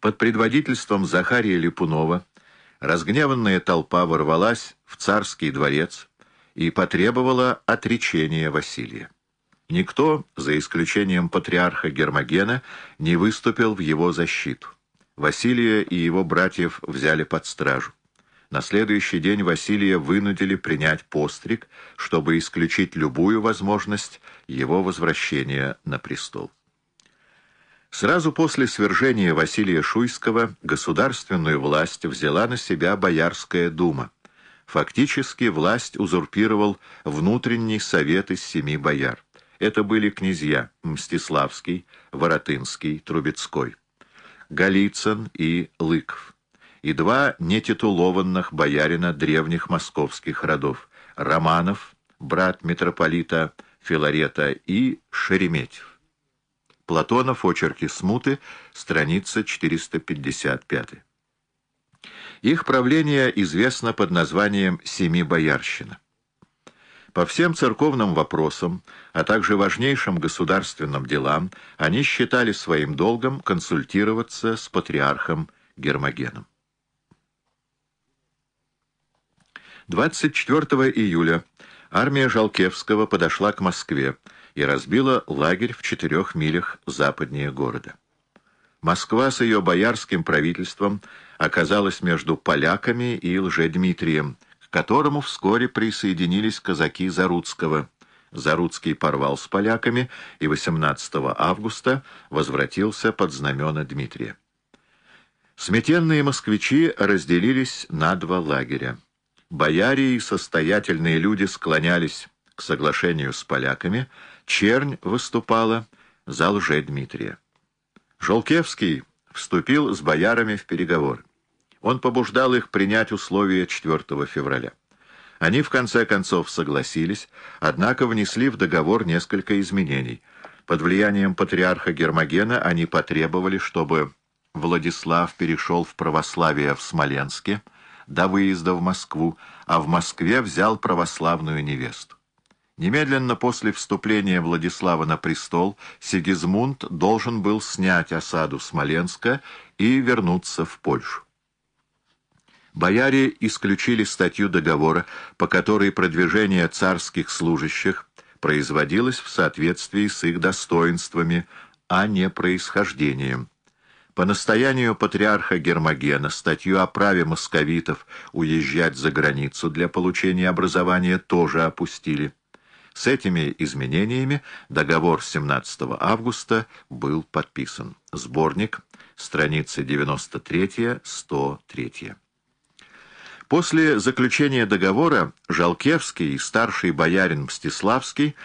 Под предводительством Захария Липунова разгневанная толпа ворвалась в царский дворец и потребовала отречения Василия. Никто, за исключением патриарха Гермогена, не выступил в его защиту. Василия и его братьев взяли под стражу. На следующий день Василия вынудили принять постриг, чтобы исключить любую возможность его возвращения на престол. Сразу после свержения Василия Шуйского государственную власть взяла на себя Боярская дума. Фактически власть узурпировал внутренний совет из семи бояр. Это были князья Мстиславский, Воротынский, Трубецкой, Голицын и Лыков и два нетитулованных боярина древних московских родов — Романов, брат митрополита Филарета, и Шереметьев. Платонов, очерки смуты, страница 455. Их правление известно под названием «Семи боярщина». По всем церковным вопросам, а также важнейшим государственным делам, они считали своим долгом консультироваться с патриархом Гермогеном. 24 июля армия Жалкевского подошла к Москве и разбила лагерь в четырех милях западнее города. Москва с ее боярским правительством оказалась между поляками и Лжедмитрием, к которому вскоре присоединились казаки Заруцкого. Заруцкий порвал с поляками и 18 августа возвратился под знамена Дмитрия. Сметенные москвичи разделились на два лагеря. Бояре и состоятельные люди склонялись к соглашению с поляками, чернь выступала за лже-Дмитрия. Жолкевский вступил с боярами в переговоры. Он побуждал их принять условия 4 февраля. Они в конце концов согласились, однако внесли в договор несколько изменений. Под влиянием патриарха Гермогена они потребовали, чтобы Владислав перешел в православие в Смоленске, до выезда в Москву, а в Москве взял православную невесту. Немедленно после вступления Владислава на престол Сигизмунд должен был снять осаду Смоленска и вернуться в Польшу. Бояре исключили статью договора, по которой продвижение царских служащих производилось в соответствии с их достоинствами, а не происхождением. По настоянию патриарха Гермогена статью о праве московитов уезжать за границу для получения образования тоже опустили. С этими изменениями договор 17 августа был подписан. Сборник, страницы 93-103. После заключения договора Жалкевский и старший боярин Мстиславский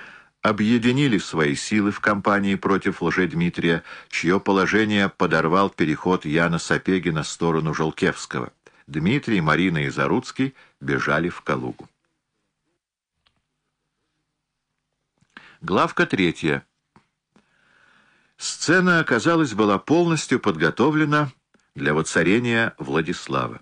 объединили свои силы в кампании против Лжедмитрия, чье положение подорвал переход Яна Сапеги на сторону Жолкевского. Дмитрий, Марина и Заруцкий бежали в Калугу. Главка третья. Сцена, казалось, была полностью подготовлена для воцарения Владислава.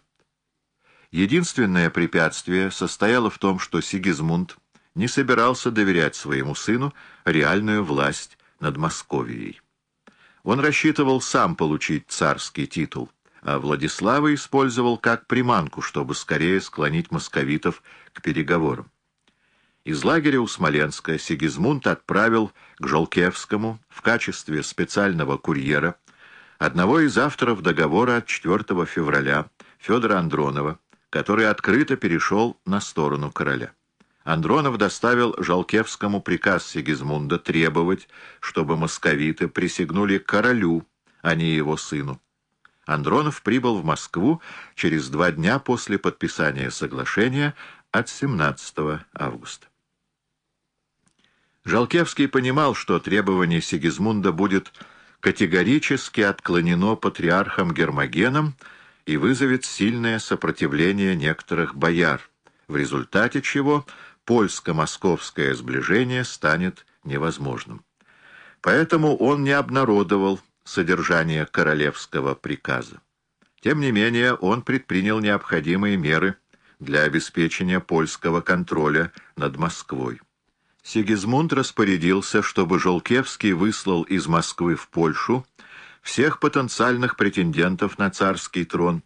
Единственное препятствие состояло в том, что Сигизмунд не собирался доверять своему сыну реальную власть над Московией. Он рассчитывал сам получить царский титул, а Владислава использовал как приманку, чтобы скорее склонить московитов к переговорам. Из лагеря у Смоленска Сигизмунд отправил к Жолкевскому в качестве специального курьера одного из авторов договора от 4 февраля Федора Андронова, который открыто перешел на сторону короля. Андронов доставил Жалкевскому приказ Сигизмунда требовать, чтобы московиты присягнули королю, а не его сыну. Андронов прибыл в Москву через два дня после подписания соглашения от 17 августа. Жалкевский понимал, что требование Сигизмунда будет категорически отклонено патриархом Гермогеном и вызовет сильное сопротивление некоторых бояр, в результате чего польско-московское сближение станет невозможным. Поэтому он не обнародовал содержание королевского приказа. Тем не менее, он предпринял необходимые меры для обеспечения польского контроля над Москвой. Сигизмунд распорядился, чтобы Жолкевский выслал из Москвы в Польшу всех потенциальных претендентов на царский трон